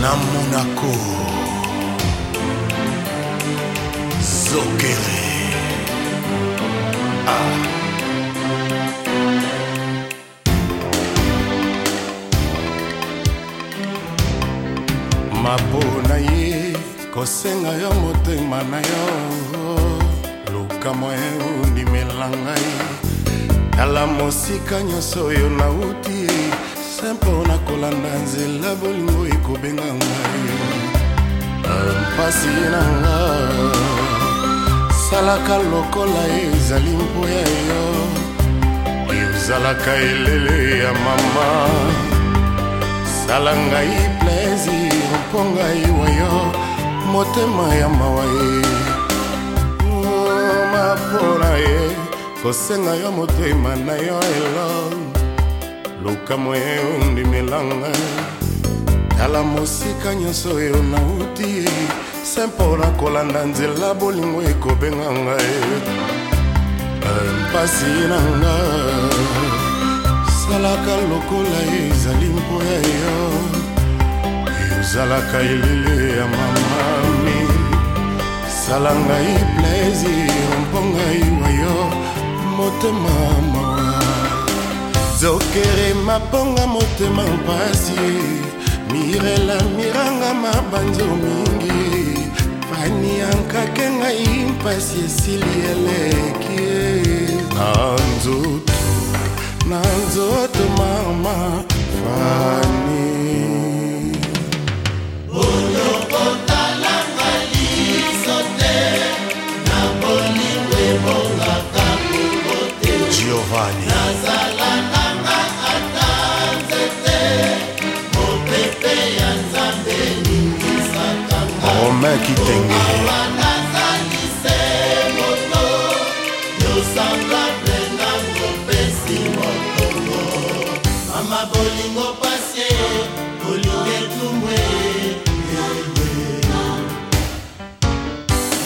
na monaco zokere a ah. mabo na ye kosenga yo motema na yo lukamwa eundimelanga ye tala mosika nyonso oyo nauti ye se mpo na kolanda nzela bolingo ekobenga ngai mpasi na nga salaka lokola ezali mpo ya yo ezalaka elele ya mama sala ngai plaisir mpo ngai wa yo motema ya mawa ye mapola ye kosenga yo motema na yo elo luka moye ondimelanga tala mosika nyonso oyo nauti se mpona kolanda nzela bolingo ekobenga ngai e. mpasi na nga salaka lokola ezali mpo ya yo ozalaka elile ya mamami sala ngai e plaisir mpo ngai wayo motema mawa zokerema mponga motema mpasi mirela miranga mabanzo mingi fani ankake ngai mpasi esili eleki na nzoto na nzoto mama fani mama kitenge mama bolingo pasi bolingo etumwe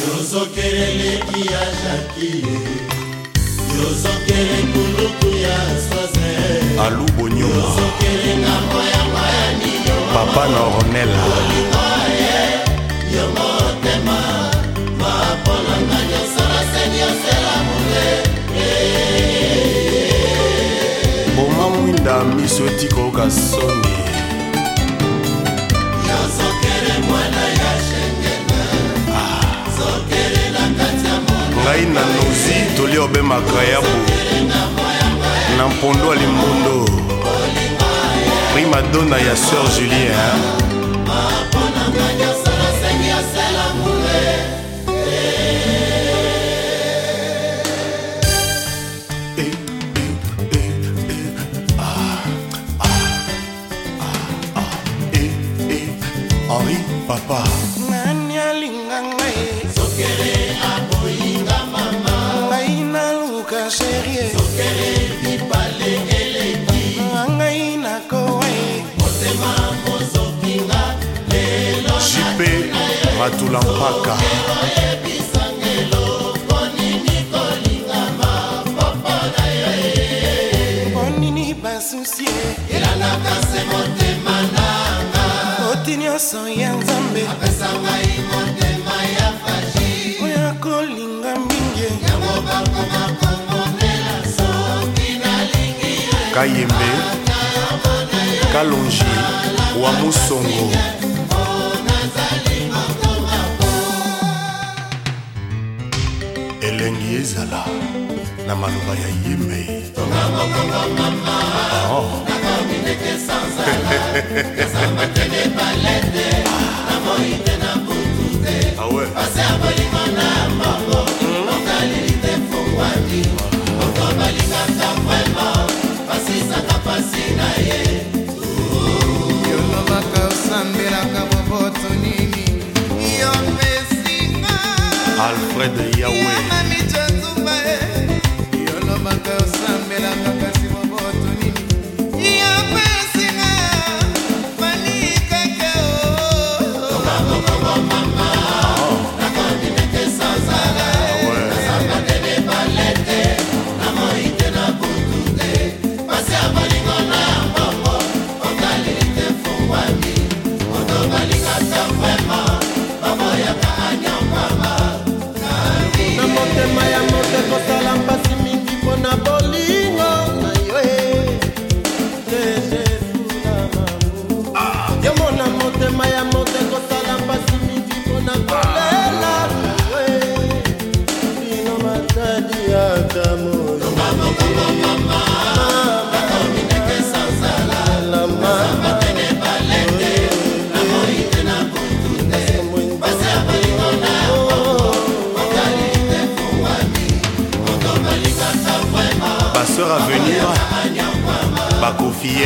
yozokeleleki ya jakie yozokele kuluku ya soze alubonyo yozokele ngambo ya mayani papa na ornela miso etikoyoka soni ah. ngai na nozi tolia obemaka yabu na mpondo alimbondo primadona ya sœur julien henri papa nani alinga ngai sokele akoyinga mama ngai naluka sherie sokele bipale eleki ngai nakowe motema kozokinga lelo jipe matula mpaka basusie elanaka se motema na bakoti nyonso ya nzambe oyo akolinga mbinge kayembe kalongi wa musongo elengi ezala na maloba ya yemei oh. Ah. ndeke sanzala kasamba tene balete na moi te na butu te pase ya bolingo na mbongo okaleli te fungwaki oko balingaka vrema basisaka pasi na ye yolobaka osambelaka boboto nini yo mpesinga alfred yawe sœur à venir Bakofiette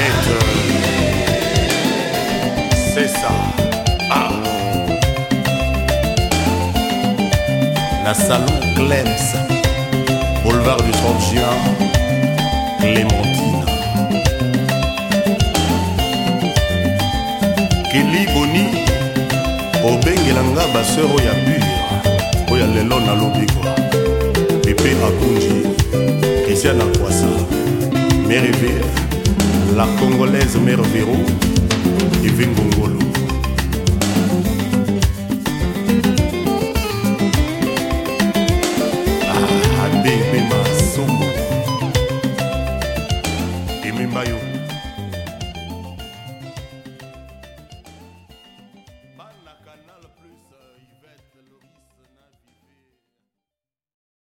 C'est ça ah. La salon Clems boulevard du 30 juin, Clémentine. Kelly Boni, obengelanga baseur oyo pure oyo lelo nalobi kwa pepe akunji christian akwasa mere vere la congolaise mere vero evi ngongolo